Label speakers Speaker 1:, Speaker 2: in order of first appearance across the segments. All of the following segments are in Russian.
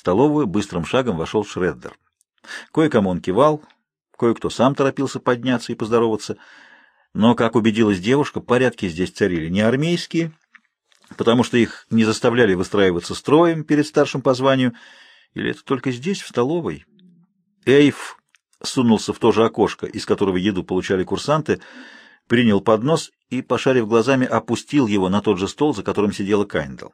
Speaker 1: столовую быстрым шагом вошел Шреддер. Кое-кому он кивал, кое-кто сам торопился подняться и поздороваться, но, как убедилась девушка, порядки здесь царили не армейские, потому что их не заставляли выстраиваться строем перед старшим по званию, или это только здесь, в столовой. Эйв сунулся в то же окошко, из которого еду получали курсанты, принял поднос и, пошарив глазами, опустил его на тот же стол, за которым сидела Кайндл.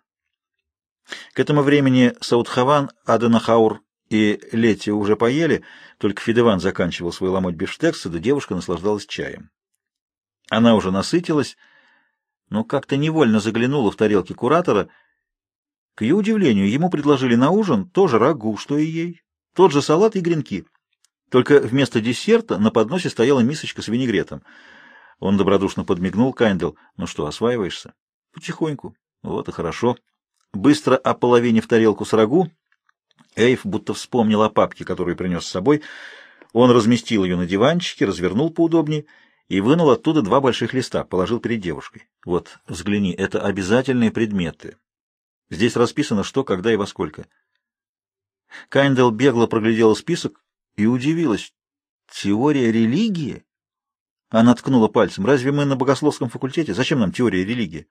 Speaker 1: К этому времени Саудхаван, Аденахаур и Лети уже поели, только Фидеван заканчивал свой ломоть бифштекса, да девушка наслаждалась чаем. Она уже насытилась, но как-то невольно заглянула в тарелки куратора. К ее удивлению, ему предложили на ужин тоже рагу, что и ей, тот же салат и гренки. Только вместо десерта на подносе стояла мисочка с винегретом. Он добродушно подмигнул Кайндл. «Ну что, осваиваешься?» «Потихоньку». «Вот и хорошо». Быстро ополовинив тарелку с рагу, Эйв будто вспомнил о папке, которую принес с собой. Он разместил ее на диванчике, развернул поудобнее и вынул оттуда два больших листа, положил перед девушкой. «Вот, взгляни, это обязательные предметы. Здесь расписано, что, когда и во сколько». Кайндл бегло проглядела список и удивилась. «Теория религии?» Она ткнула пальцем. «Разве мы на богословском факультете? Зачем нам теория религии?»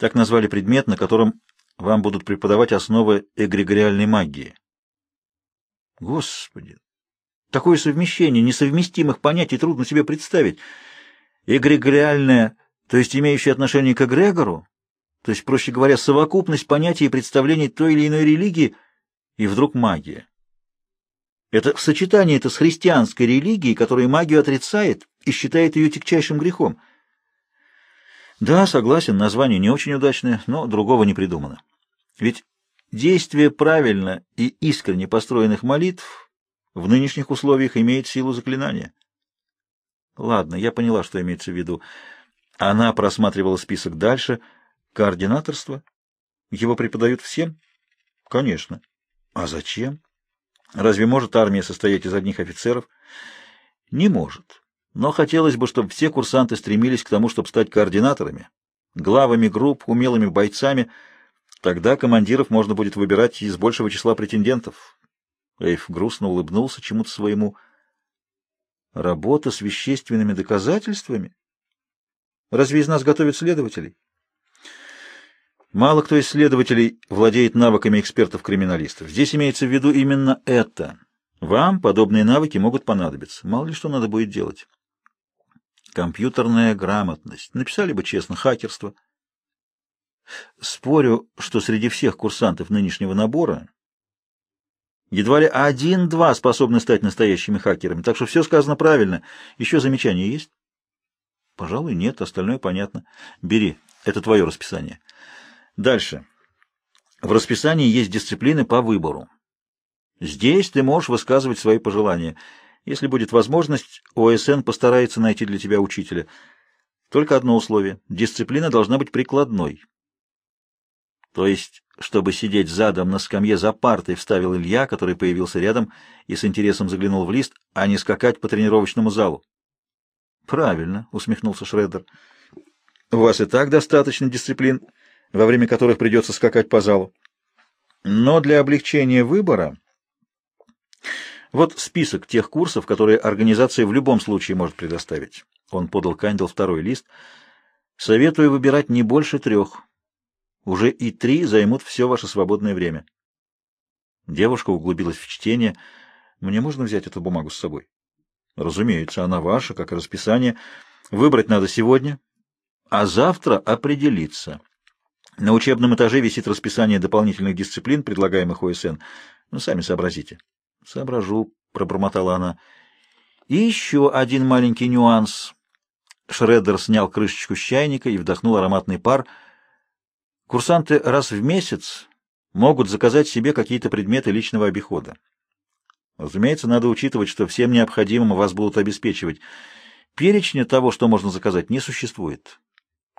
Speaker 1: Так назвали предмет, на котором вам будут преподавать основы эгрегориальной магии. Господи! Такое совмещение несовместимых понятий трудно себе представить. Эгрегориальное, то есть имеющее отношение к эгрегору, то есть, проще говоря, совокупность понятий и представлений той или иной религии, и вдруг магия. Это в сочетании это с христианской религией, которая магию отрицает и считает ее тягчайшим грехом. Да, согласен, название не очень удачное, но другого не придумано. Ведь действие правильно и искренне построенных молитв в нынешних условиях имеет силу заклинания. Ладно, я поняла, что имеется в виду. Она просматривала список дальше. Координаторство? Его преподают всем? Конечно. А зачем? Разве может армия состоять из одних офицеров? Не может. Но хотелось бы, чтобы все курсанты стремились к тому, чтобы стать координаторами, главами групп, умелыми бойцами. Тогда командиров можно будет выбирать из большего числа претендентов. Эйв грустно улыбнулся чему-то своему. Работа с вещественными доказательствами? Разве из нас готовят следователей? Мало кто из следователей владеет навыками экспертов-криминалистов. Здесь имеется в виду именно это. Вам подобные навыки могут понадобиться. Мало ли что надо будет делать. Компьютерная грамотность. Написали бы честно, хакерство. Спорю, что среди всех курсантов нынешнего набора едва ли один-два способны стать настоящими хакерами, так что все сказано правильно. Еще замечания есть? Пожалуй, нет, остальное понятно. Бери, это твое расписание. Дальше. В расписании есть дисциплины по выбору. Здесь ты можешь высказывать свои пожелания. Если будет возможность, ОСН постарается найти для тебя учителя. Только одно условие. Дисциплина должна быть прикладной. То есть, чтобы сидеть задом на скамье за партой, вставил Илья, который появился рядом и с интересом заглянул в лист, а не скакать по тренировочному залу. Правильно, усмехнулся Шреддер. У вас и так достаточно дисциплин, во время которых придется скакать по залу. Но для облегчения выбора вот список тех курсов, которые организация в любом случае может предоставить. Он подал Кандел второй лист. Советую выбирать не больше трех. Уже и три займут все ваше свободное время. Девушка углубилась в чтение. Мне можно взять эту бумагу с собой? Разумеется, она ваша, как расписание. Выбрать надо сегодня, а завтра определиться. На учебном этаже висит расписание дополнительных дисциплин, предлагаемых ОСН. Ну, сами сообразите. — Соображу, — пробормотала она. — И еще один маленький нюанс. Шреддер снял крышечку с чайника и вдохнул ароматный пар. Курсанты раз в месяц могут заказать себе какие-то предметы личного обихода. Разумеется, надо учитывать, что всем необходимым вас будут обеспечивать. Перечня того, что можно заказать, не существует.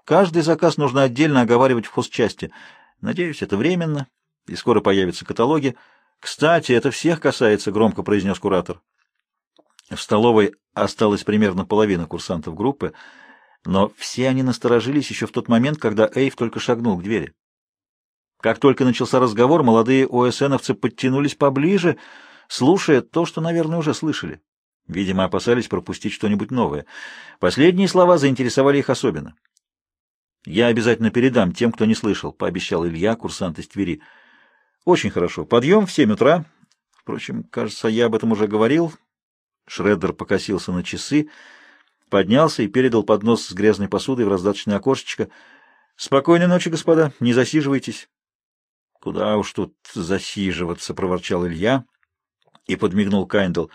Speaker 1: Каждый заказ нужно отдельно оговаривать в хозчасти. Надеюсь, это временно, и скоро появятся каталоги. «Кстати, это всех касается», — громко произнес куратор. В столовой осталась примерно половина курсантов группы, но все они насторожились еще в тот момент, когда Эйв только шагнул к двери. Как только начался разговор, молодые ОСНовцы подтянулись поближе, слушая то, что, наверное, уже слышали. Видимо, опасались пропустить что-нибудь новое. Последние слова заинтересовали их особенно. «Я обязательно передам тем, кто не слышал», — пообещал Илья, курсант из Твери. «Очень хорошо. Подъем в семь утра. Впрочем, кажется, я об этом уже говорил». Шреддер покосился на часы, поднялся и передал поднос с грязной посудой в раздаточное окошечко. «Спокойной ночи, господа. Не засиживайтесь». «Куда уж тут засиживаться», — проворчал Илья и подмигнул Кайндл.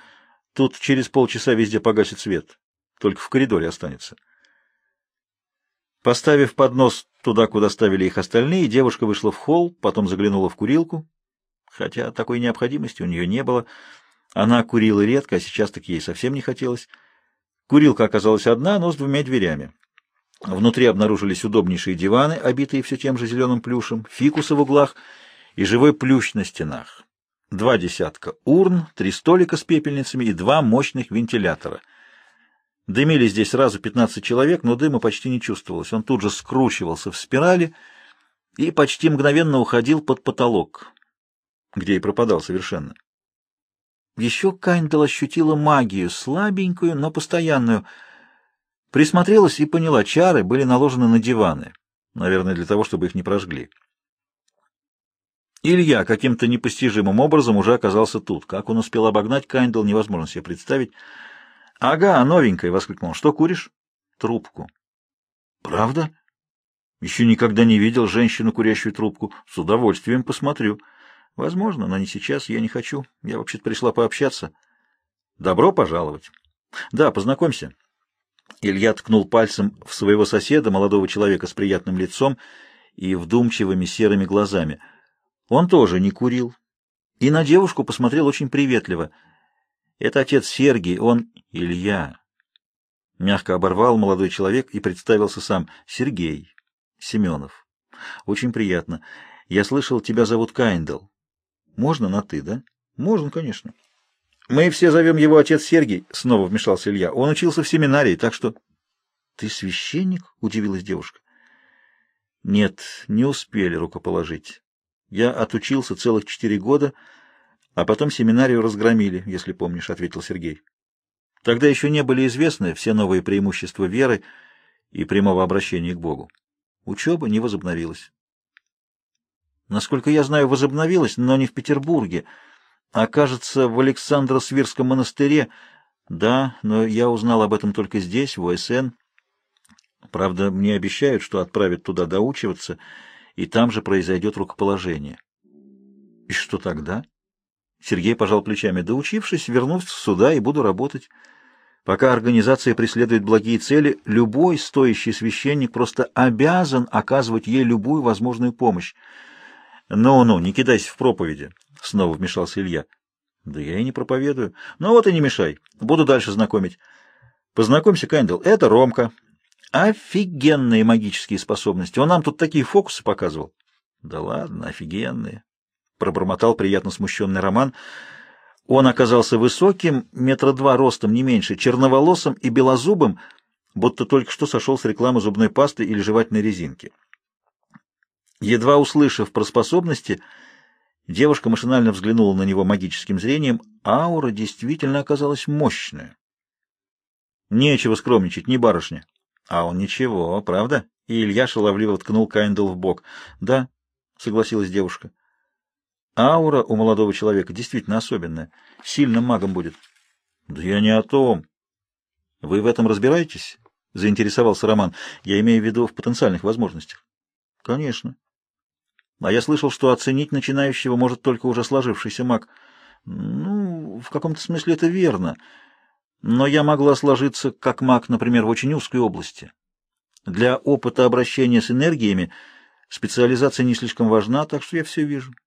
Speaker 1: «Тут через полчаса везде погасит свет. Только в коридоре останется». Поставив поднос туда, куда ставили их остальные, девушка вышла в холл, потом заглянула в курилку, хотя такой необходимости у нее не было. Она курила редко, а сейчас так ей совсем не хотелось. Курилка оказалась одна, но с двумя дверями. Внутри обнаружились удобнейшие диваны, обитые все тем же зеленым плюшем, фикусы в углах и живой плющ на стенах. Два десятка урн, три столика с пепельницами и два мощных вентилятора — Дымили здесь сразу 15 человек, но дыма почти не чувствовалось. Он тут же скручивался в спирали и почти мгновенно уходил под потолок, где и пропадал совершенно. Еще Кайндал ощутила магию, слабенькую, но постоянную. Присмотрелась и поняла, чары были наложены на диваны, наверное, для того, чтобы их не прожгли. Илья каким-то непостижимым образом уже оказался тут. Как он успел обогнать Кайндал, невозможно себе представить. — Ага, новенькая! — воскликнул. — Что куришь? — Трубку. — Правда? — Еще никогда не видел женщину, курящую трубку. С удовольствием посмотрю. — Возможно, но не сейчас. Я не хочу. Я вообще-то пришла пообщаться. — Добро пожаловать. — Да, познакомься. Илья ткнул пальцем в своего соседа, молодого человека с приятным лицом и вдумчивыми серыми глазами. Он тоже не курил. И на девушку посмотрел очень приветливо — это отец Сергий, он Илья. Мягко оборвал молодой человек и представился сам. Сергей Семенов. Очень приятно. Я слышал, тебя зовут Кайндл. Можно на «ты», да? Можно, конечно. Мы все зовем его отец Сергий, снова вмешался Илья. Он учился в семинарии, так что... Ты священник? Удивилась девушка. Нет, не успели рукоположить. Я отучился целых четыре года, — а потом семинарию разгромили, если помнишь, — ответил Сергей. Тогда еще не были известны все новые преимущества веры и прямого обращения к Богу. Учеба не возобновилась. Насколько я знаю, возобновилась, но не в Петербурге, а, кажется, в Александро-Свирском монастыре. Да, но я узнал об этом только здесь, в ОСН. Правда, мне обещают, что отправят туда доучиваться, и там же произойдет рукоположение. И что тогда? — Сергей пожал плечами. Доучившись, вернусь сюда и буду работать. Пока организация преследует благие цели, любой стоящий священник просто обязан оказывать ей любую возможную помощь. «Ну-ну, не кидайся в проповеди», — снова вмешался Илья. «Да я и не проповедую. Ну вот и не мешай. Буду дальше знакомить. Познакомься, Кэндл, это Ромка. Офигенные магические способности. Он нам тут такие фокусы показывал». «Да ладно, офигенные. — пробормотал приятно смущенный Роман. Он оказался высоким, метра два ростом, не меньше, черноволосым и белозубым, будто только что сошел с рекламы зубной пасты или жевательной резинки. Едва услышав про способности, девушка машинально взглянула на него магическим зрением. Аура действительно оказалась мощная. Нечего скромничать, не барышня. А он ничего, правда? И Илья шаловливо ткнул Кайндл в бок. Да, согласилась девушка. Аура у молодого человека действительно особенная. Сильным магом будет. — Да я не о том. — Вы в этом разбираетесь? — заинтересовался Роман. — Я имею в виду в потенциальных возможностях. — Конечно. — А я слышал, что оценить начинающего может только уже сложившийся маг. — Ну, в каком-то смысле это верно. Но я могла сложиться как маг, например, в очень узкой области. Для опыта обращения с энергиями специализация не слишком важна, так что я все вижу. —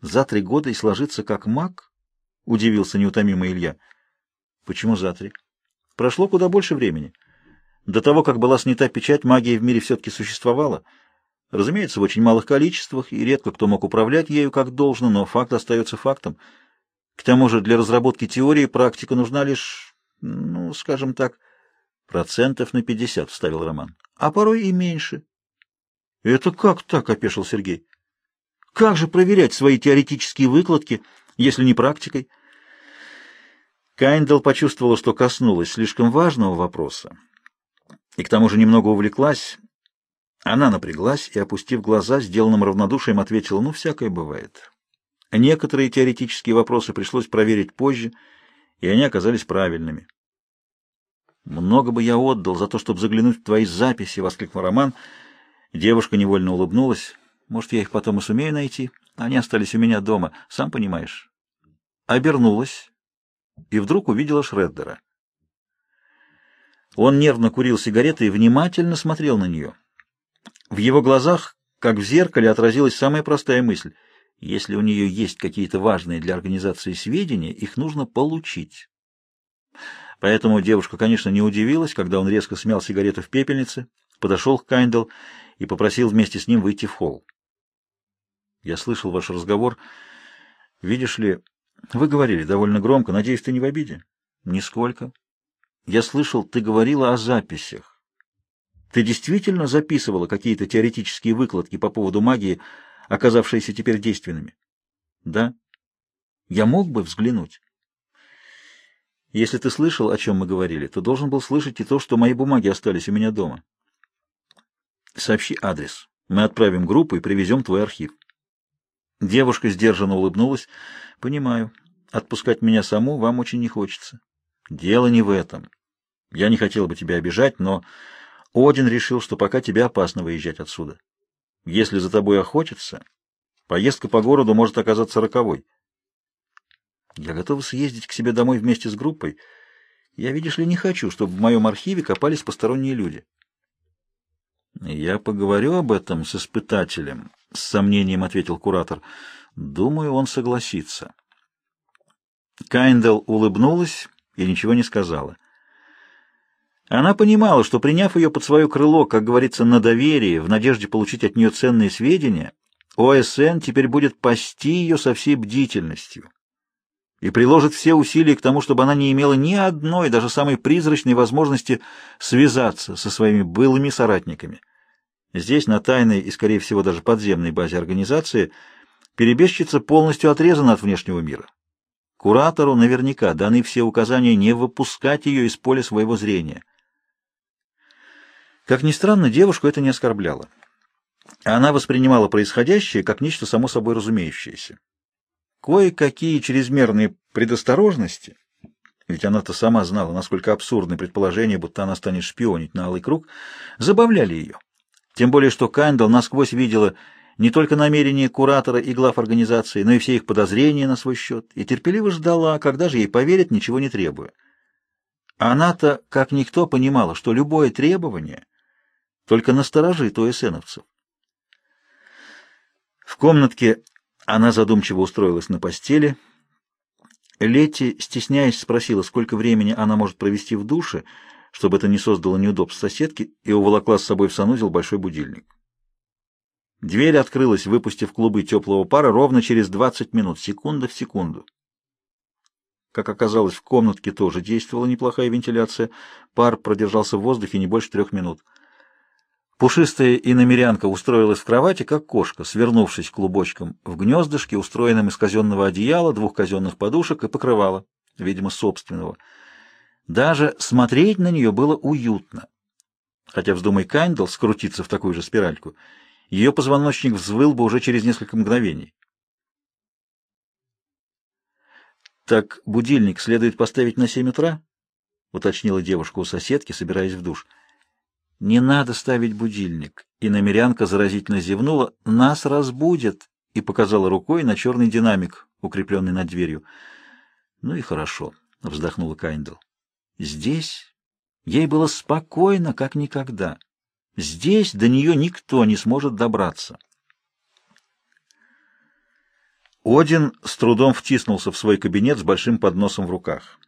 Speaker 1: за три года и сложиться как маг? Удивился неутомимый Илья. Почему за три? Прошло куда больше времени. До того, как была снята печать, магия в мире все-таки существовала. Разумеется, в очень малых количествах, и редко кто мог управлять ею как должно, но факт остается фактом. К тому же для разработки теории практика нужна лишь, ну, скажем так, процентов на пятьдесят, — вставил Роман. А порой и меньше. — Это как так? — опешил Сергей. Как же проверять свои теоретические выкладки, если не практикой? Кайндл почувствовала, что коснулась слишком важного вопроса, и к тому же немного увлеклась. Она напряглась и, опустив глаза, сделанным равнодушием ответила, ну, всякое бывает. Некоторые теоретические вопросы пришлось проверить позже, и они оказались правильными. «Много бы я отдал за то, чтобы заглянуть в твои записи», — воскликнул Роман. Девушка невольно улыбнулась. «Может, я их потом и сумею найти? Они остались у меня дома, сам понимаешь». Обернулась и вдруг увидела Шреддера. Он нервно курил сигареты и внимательно смотрел на нее. В его глазах, как в зеркале, отразилась самая простая мысль. Если у нее есть какие-то важные для организации сведения, их нужно получить. Поэтому девушка, конечно, не удивилась, когда он резко смял сигарету в пепельнице, подошел к Кайндл и попросил вместе с ним выйти в холл. «Я слышал ваш разговор. Видишь ли, вы говорили довольно громко. Надеюсь, ты не в обиде?» «Нисколько. Я слышал, ты говорила о записях. Ты действительно записывала какие-то теоретические выкладки по поводу магии, оказавшиеся теперь действенными?» «Да. Я мог бы взглянуть?» Если ты слышал, о чем мы говорили, то должен был слышать и то, что мои бумаги остались у меня дома. Сообщи адрес. Мы отправим группу и привезем твой архив. Девушка сдержанно улыбнулась. Понимаю. Отпускать меня саму вам очень не хочется. Дело не в этом. Я не хотел бы тебя обижать, но Один решил, что пока тебе опасно выезжать отсюда. Если за тобой охотятся, поездка по городу может оказаться роковой. Я готова съездить к себе домой вместе с группой. Я, видишь ли, не хочу, чтобы в моем архиве копались посторонние люди. Я поговорю об этом с испытателем, — с сомнением ответил куратор. Думаю, он согласится. Кайндел улыбнулась и ничего не сказала. Она понимала, что, приняв ее под свое крыло, как говорится, на доверие, в надежде получить от нее ценные сведения, ОСН теперь будет пасти ее со всей бдительностью и приложит все усилия к тому, чтобы она не имела ни одной, даже самой призрачной возможности связаться со своими былыми соратниками. Здесь, на тайной и, скорее всего, даже подземной базе организации, перебежчица полностью отрезана от внешнего мира. Куратору наверняка даны все указания не выпускать ее из поля своего зрения. Как ни странно, девушку это не оскорбляло. Она воспринимала происходящее как нечто само собой разумеющееся. Кое-какие чрезмерные предосторожности, ведь она-то сама знала, насколько абсурдны предположения, будто она станет шпионить на Алый Круг, забавляли ее. Тем более, что Кайндал насквозь видела не только намерения куратора и глав организации, но и все их подозрения на свой счет, и терпеливо ждала, когда же ей поверят, ничего не требуя. Она-то, как никто, понимала, что любое требование только насторожит у эсеновцев. В комнатке она задумчиво устроилась на постели. Лети, стесняясь, спросила, сколько времени она может провести в душе, чтобы это не создало неудобств соседки, и уволокла с собой в санузел большой будильник. Дверь открылась, выпустив клубы теплого пара ровно через 20 минут, секунда в секунду. Как оказалось, в комнатке тоже действовала неплохая вентиляция. Пар продержался в воздухе не больше трех минут. Пушистая иномерянка устроилась в кровати, как кошка, свернувшись клубочком в гнездышке, устроенном из казенного одеяла, двух казенных подушек и покрывала, видимо, собственного. Даже смотреть на нее было уютно. Хотя, вздумай Кайндл скрутиться в такую же спиральку, ее позвоночник взвыл бы уже через несколько мгновений. «Так будильник следует поставить на семь утра?» — уточнила девушка у соседки, собираясь в душ. «Не надо ставить будильник». И намерянка заразительно зевнула. «Нас разбудят!» и показала рукой на черный динамик, укрепленный над дверью. «Ну и хорошо», — вздохнула Кайндл. «Здесь ей было спокойно, как никогда. Здесь до нее никто не сможет добраться». Один с трудом втиснулся в свой кабинет с большим подносом в руках.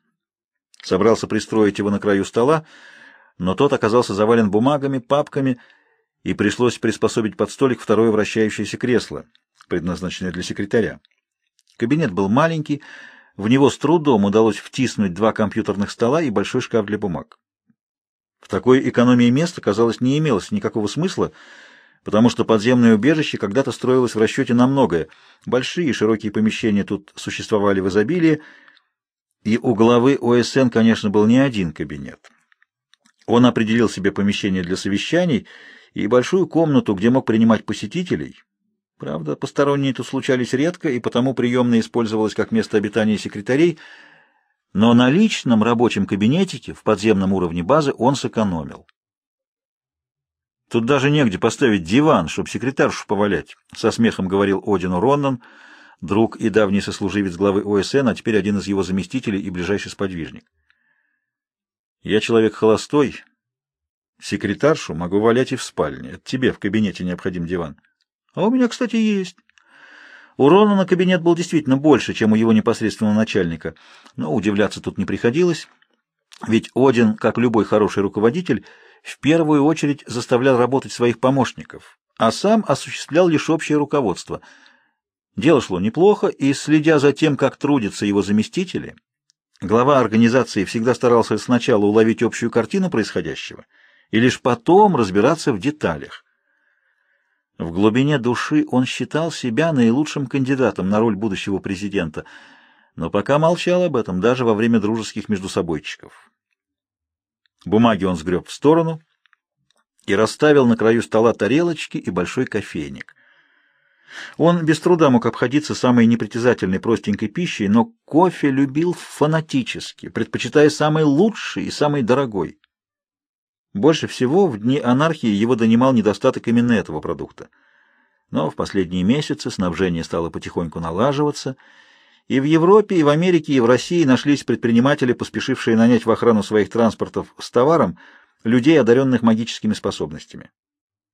Speaker 1: Собрался пристроить его на краю стола, но тот оказался завален бумагами, папками, и пришлось приспособить под столик второе вращающееся кресло, предназначенное для секретаря. Кабинет был маленький, в него с трудом удалось втиснуть два компьютерных стола и большой шкаф для бумаг. В такой экономии места, казалось, не имелось никакого смысла, потому что подземное убежище когда-то строилось в расчете на многое. Большие широкие помещения тут существовали в изобилии, и у главы ОСН, конечно, был не один кабинет. Он определил себе помещение для совещаний и большую комнату, где мог принимать посетителей. Правда, посторонние тут случались редко, и потому приемная использовалась как место обитания секретарей, но на личном рабочем кабинетике в подземном уровне базы он сэкономил. Тут даже негде поставить диван, чтобы секретаршу повалять, — со смехом говорил Одину Роннан, друг и давний сослуживец главы ОСН, а теперь один из его заместителей и ближайший сподвижник. Я человек холостой. Секретаршу могу валять и в спальне. Это тебе в кабинете необходим диван. А у меня, кстати, есть. У Ронана кабинет был действительно больше, чем у его непосредственного начальника, но удивляться тут не приходилось, ведь Один, как любой хороший руководитель, в первую очередь заставлял работать своих помощников, а сам осуществлял лишь общее руководство. Дело шло неплохо, и, следя за тем, как трудятся его заместители, глава организации всегда старался сначала уловить общую картину происходящего и лишь потом разбираться в деталях. В глубине души он считал себя наилучшим кандидатом на роль будущего президента, но пока молчал об этом даже во время дружеских междусобойчиков. Бумаги он сгреб в сторону и расставил на краю стола тарелочки и большой кофейник. Он без труда мог обходиться самой непритязательной простенькой пищей, но кофе любил фанатически, предпочитая самый лучший и самый дорогой. Больше всего в дни анархии его донимал недостаток именно этого продукта. Но в последние месяцы снабжение стало потихоньку налаживаться, и в Европе, и в Америке, и в России нашлись предприниматели, поспешившие нанять в охрану своих транспортов с товаром людей, одаренных магическими способностями.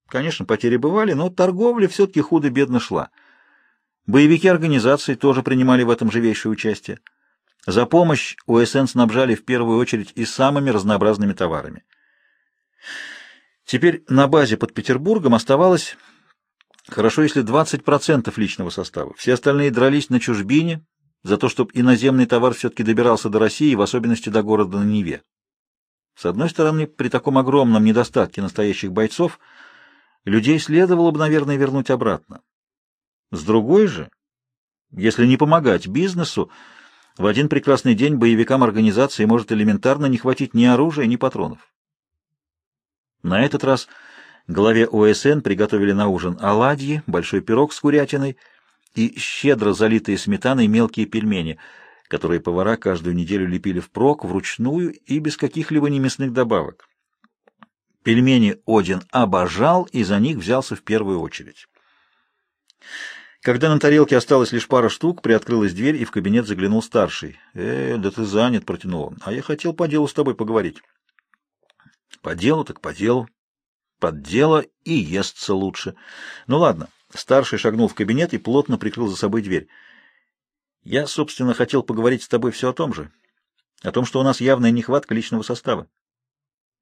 Speaker 1: Конечно, потери бывали, но торговля все-таки худо-бедно шла. Боевики организации тоже принимали в этом живейшее участие. За помощь УСН снабжали в первую очередь и самыми разнообразными товарами. Теперь на базе под Петербургом оставалось хорошо, если 20% личного состава. Все остальные дрались на чужбине за то, чтобы иноземный товар все-таки добирался до России, в особенности до города на Неве. С одной стороны, при таком огромном недостатке настоящих бойцов, людей следовало бы, наверное, вернуть обратно. С другой же, если не помогать бизнесу, в один прекрасный день боевикам организации может элементарно не хватить ни оружия, ни патронов. На этот раз главе ОСН приготовили на ужин оладьи, большой пирог с курятиной и щедро залитые сметаной мелкие пельмени, которые повара каждую неделю лепили впрок, вручную и без каких-либо немясных добавок. Пельмени Один обожал и за них взялся в первую очередь. Когда на тарелке осталось лишь пара штук, приоткрылась дверь, и в кабинет заглянул старший. «Э, да ты занят», — протянул он. «А я хотел по делу с тобой поговорить». По делу так по делу. Под дело и естся лучше. Ну ладно. Старший шагнул в кабинет и плотно прикрыл за собой дверь. Я, собственно, хотел поговорить с тобой все о том же. О том, что у нас явная нехватка личного состава.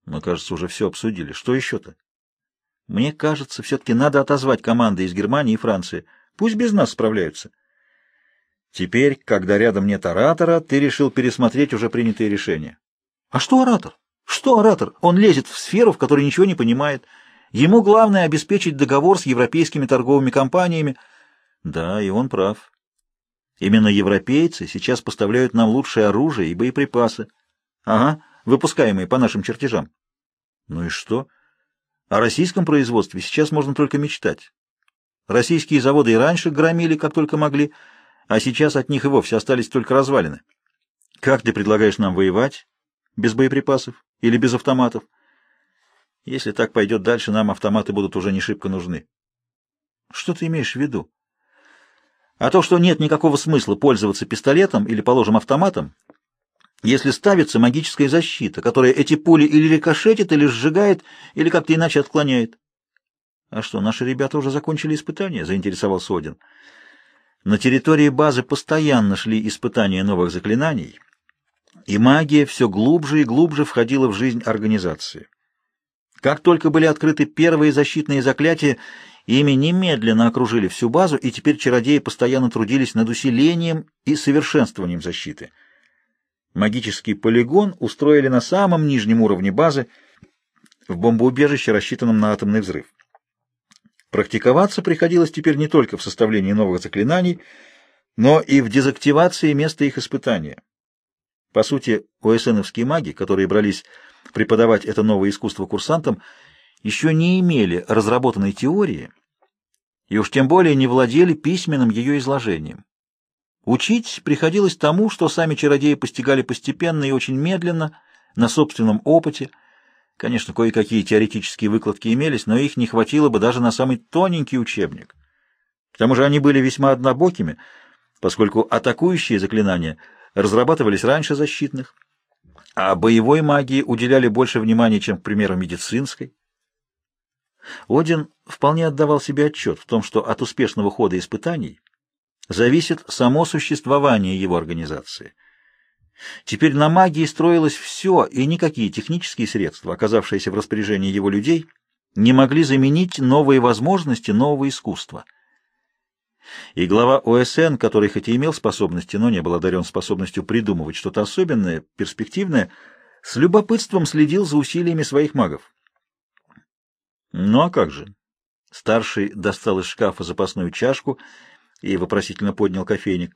Speaker 1: Мы, кажется, уже все обсудили. Что еще-то? Мне кажется, все-таки надо отозвать команды из Германии и Франции. Пусть без нас справляются. Теперь, когда рядом нет оратора, ты решил пересмотреть уже принятые решения. А что оратор? Что оратор? Он лезет в сферу, в которой ничего не понимает. Ему главное обеспечить договор с европейскими торговыми компаниями. Да, и он прав. Именно европейцы сейчас поставляют нам лучшее оружие и боеприпасы. Ага, выпускаемые по нашим чертежам. Ну и что? О российском производстве сейчас можно только мечтать. Российские заводы и раньше громили, как только могли, а сейчас от них и вовсе остались только развалины. Как ты предлагаешь нам воевать без боеприпасов? Или без автоматов? Если так пойдет дальше, нам автоматы будут уже не шибко нужны. Что ты имеешь в виду? А то, что нет никакого смысла пользоваться пистолетом или, положим, автоматом, если ставится магическая защита, которая эти пули или рикошетит, или сжигает, или как-то иначе отклоняет. А что, наши ребята уже закончили испытания? Заинтересовался Один. На территории базы постоянно шли испытания новых заклинаний, и магия все глубже и глубже входила в жизнь организации. Как только были открыты первые защитные заклятия, ими немедленно окружили всю базу, и теперь чародеи постоянно трудились над усилением и совершенствованием защиты. Магический полигон устроили на самом нижнем уровне базы, в бомбоубежище, рассчитанном на атомный взрыв. Практиковаться приходилось теперь не только в составлении новых заклинаний, но и в дезактивации места их испытания. По сути, ОСНовские маги, которые брались преподавать это новое искусство курсантам, еще не имели разработанной теории и уж тем более не владели письменным ее изложением. Учить приходилось тому, что сами чародеи постигали постепенно и очень медленно, на собственном опыте. Конечно, кое-какие теоретические выкладки имелись, но их не хватило бы даже на самый тоненький учебник. К тому же они были весьма однобокими, поскольку атакующие заклинания разрабатывались раньше защитных, а боевой магии уделяли больше внимания, чем, к примеру, медицинской. Один вполне отдавал себе отчет в том, что от успешного хода испытаний зависит само существование его организации. Теперь на магии строилось все, и никакие технические средства, оказавшиеся в распоряжении его людей, не могли заменить новые возможности нового искусства. И глава ОСН, который хоть и имел способности, но не был одарен способностью придумывать что-то особенное, перспективное, с любопытством следил за усилиями своих магов. Ну а как же? Старший достал из шкафа запасную чашку и вопросительно поднял кофейник.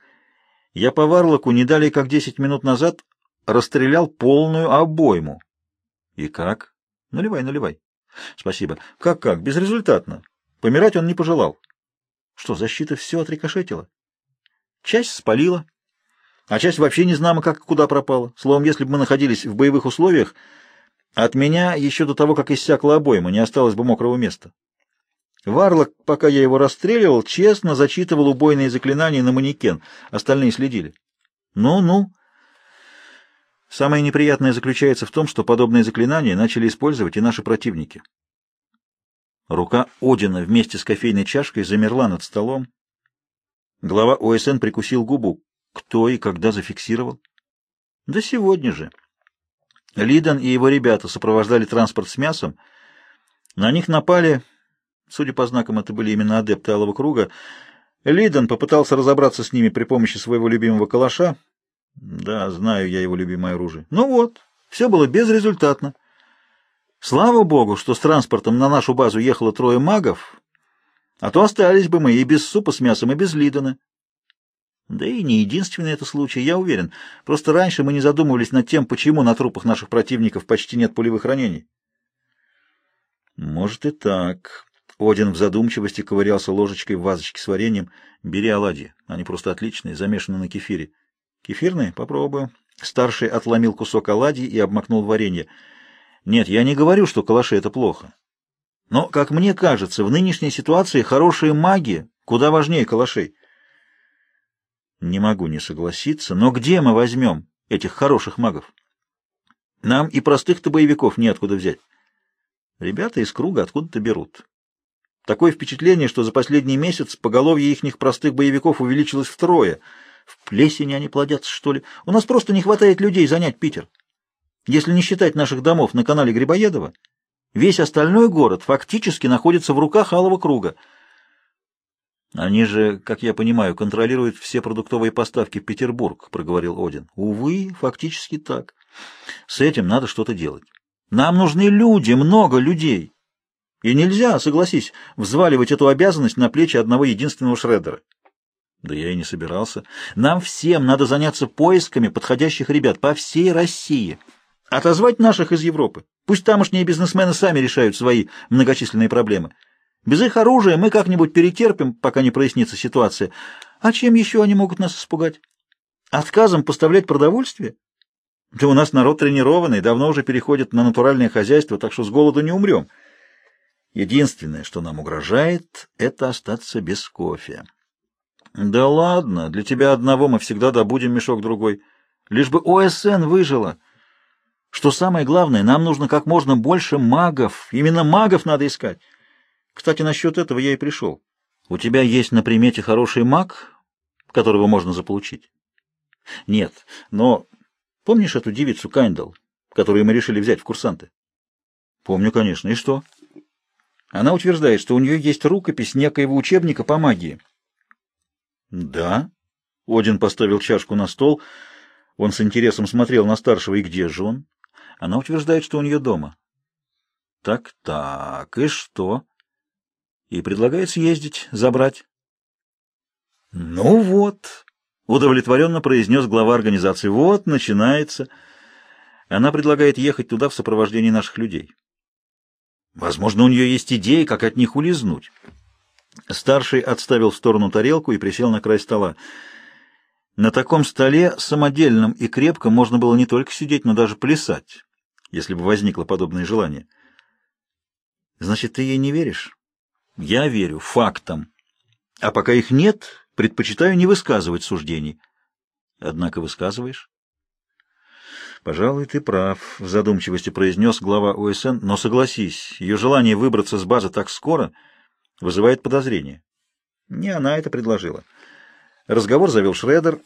Speaker 1: Я по Варлоку не далее, как десять минут назад, расстрелял полную обойму. И как? Наливай, наливай. Спасибо. Как-как? Безрезультатно. Помирать он не пожелал. Что, защита все отрикошетила? Часть спалила, а часть вообще не знамо, как куда пропала. Словом, если бы мы находились в боевых условиях, от меня еще до того, как иссякла обойма, не осталось бы мокрого места. Варлок, пока я его расстреливал, честно зачитывал убойные заклинания на манекен, остальные следили. Ну-ну. Самое неприятное заключается в том, что подобные заклинания начали использовать и наши противники. Рука Одина вместе с кофейной чашкой замерла над столом. Глава ОСН прикусил губу. Кто и когда зафиксировал? Да сегодня же. Лидон и его ребята сопровождали транспорт с мясом. На них напали, судя по знакам, это были именно адепты Алого Круга. Лидон попытался разобраться с ними при помощи своего любимого калаша. Да, знаю я его любимое оружие. Ну вот, все было безрезультатно. Слава богу, что с транспортом на нашу базу ехало трое магов, а то остались бы мы и без супа с мясом, и без Лидона. Да и не единственный это случай, я уверен. Просто раньше мы не задумывались над тем, почему на трупах наших противников почти нет пулевых ранений. Может и так. Один в задумчивости ковырялся ложечкой в вазочке с вареньем. Бери оладьи, они просто отличные, замешаны на кефире. Кефирные? Попробую. Старший отломил кусок оладьи и обмакнул варенье. Нет, я не говорю, что калаши — это плохо. Но, как мне кажется, в нынешней ситуации хорошие маги куда важнее калашей. Не могу не согласиться, но где мы возьмем этих хороших магов? Нам и простых-то боевиков неоткуда взять. Ребята из круга откуда-то берут. Такое впечатление, что за последний месяц поголовье ихних простых боевиков увеличилось втрое. В плесени они плодятся, что ли? У нас просто не хватает людей занять Питер. Если не считать наших домов на канале Грибоедова, весь остальной город фактически находится в руках Алого круга — они же, как я понимаю, контролируют все продуктовые поставки в Петербург, проговорил Один. Увы, фактически так. С этим надо что-то делать. Нам нужны люди, много людей. И нельзя, согласись, взваливать эту обязанность на плечи одного единственного шреддера. Да я и не собирался. Нам всем надо заняться поисками подходящих ребят по всей России. Отозвать наших из Европы. Пусть тамошние бизнесмены сами решают свои многочисленные проблемы. Без их оружия мы как-нибудь перетерпим, пока не прояснится ситуация. А чем еще они могут нас испугать? Отказом поставлять продовольствие? Да у нас народ тренированный, давно уже переходит на натуральное хозяйство, так что с голоду не умрем. Единственное, что нам угрожает, это остаться без кофе. Да ладно, для тебя одного мы всегда добудем мешок другой. Лишь бы ОСН выжила. Что самое главное, нам нужно как можно больше магов. Именно магов надо искать. Кстати, насчет этого я и пришел. У тебя есть на примете хороший маг, которого можно заполучить? Нет, но помнишь эту девицу Кайндал, которую мы решили взять в курсанты? Помню, конечно. И что? Она утверждает, что у нее есть рукопись некоего учебника по магии. Да? Один поставил чашку на стол. Он с интересом смотрел на старшего. И где же он? Она утверждает, что у нее дома. Так-так, и что? и предлагает съездить, забрать. Ну вот, удовлетворенно произнес глава организации. Вот, начинается. Она предлагает ехать туда в сопровождении наших людей. Возможно, у нее есть идеи, как от них улизнуть. Старший отставил в сторону тарелку и присел на край стола. На таком столе, самодельном и крепком, можно было не только сидеть, но даже плясать, если бы возникло подобное желание. Значит, ты ей не веришь? Я верю фактам. А пока их нет, предпочитаю не высказывать суждений. Однако высказываешь? Пожалуй, ты прав, в задумчивости произнес глава ОСН, но согласись, ее желание выбраться с базы так скоро вызывает подозрение. Не она это предложила. Разговор завел Шредер,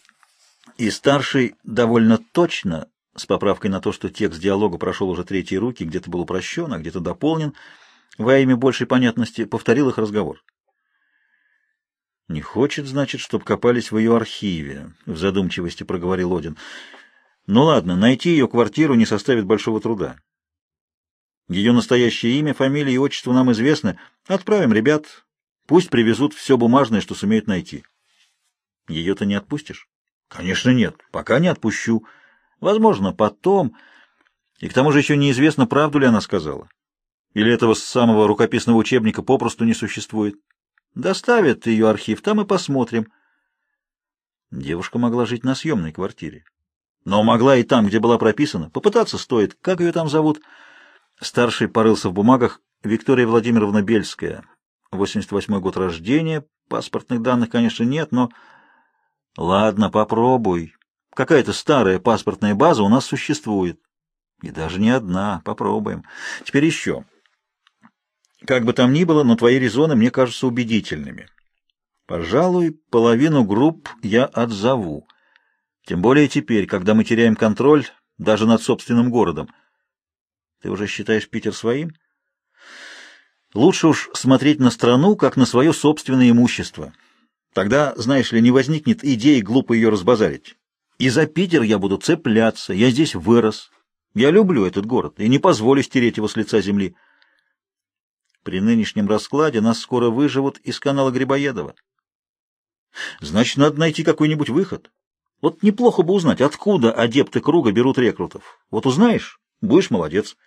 Speaker 1: и старший довольно точно, с поправкой на то, что текст диалога прошел уже третьи руки, где-то был упрощен, а где-то дополнен, во имя большей понятности, повторил их разговор. «Не хочет, значит, чтоб копались в ее архиве», — в задумчивости проговорил Один. Ну ладно, найти ее квартиру не составит большого труда. Ее настоящее имя, фамилия и отчество нам известны. Отправим ребят, пусть привезут все бумажное, что сумеют найти. Ее-то не отпустишь? Конечно, нет. Пока не отпущу. Возможно, потом. И к тому же еще неизвестно, правду ли она сказала. Или этого самого рукописного учебника попросту не существует. Доставят ее архив, там и посмотрим. Девушка могла жить на съемной квартире. Но могла и там, где была прописана. Попытаться стоит. Как ее там зовут? Старший порылся в бумагах. Виктория Владимировна Бельская. 88 год рождения. Паспортных данных, конечно, нет, но... Ладно, попробуй. Какая-то старая паспортная база у нас существует. И даже не одна. Попробуем. Теперь еще. Как бы там ни было, но твои резоны мне кажутся убедительными. Пожалуй, половину групп я отзову. Тем более теперь, когда мы теряем контроль даже над собственным городом. Ты уже считаешь Питер своим? Лучше уж смотреть на страну, как на свое собственное имущество. Тогда, знаешь ли, не возникнет идеи глупо ее разбазарить. И за Питер я буду цепляться, я здесь вырос. Я люблю этот город и не позволю стереть его с лица земли. При нынешнем раскладе нас скоро выживут из канала Грибоедова. Значит, надо найти какой-нибудь выход. Вот неплохо бы узнать, откуда адепты круга берут рекрутов. Вот узнаешь, будешь молодец.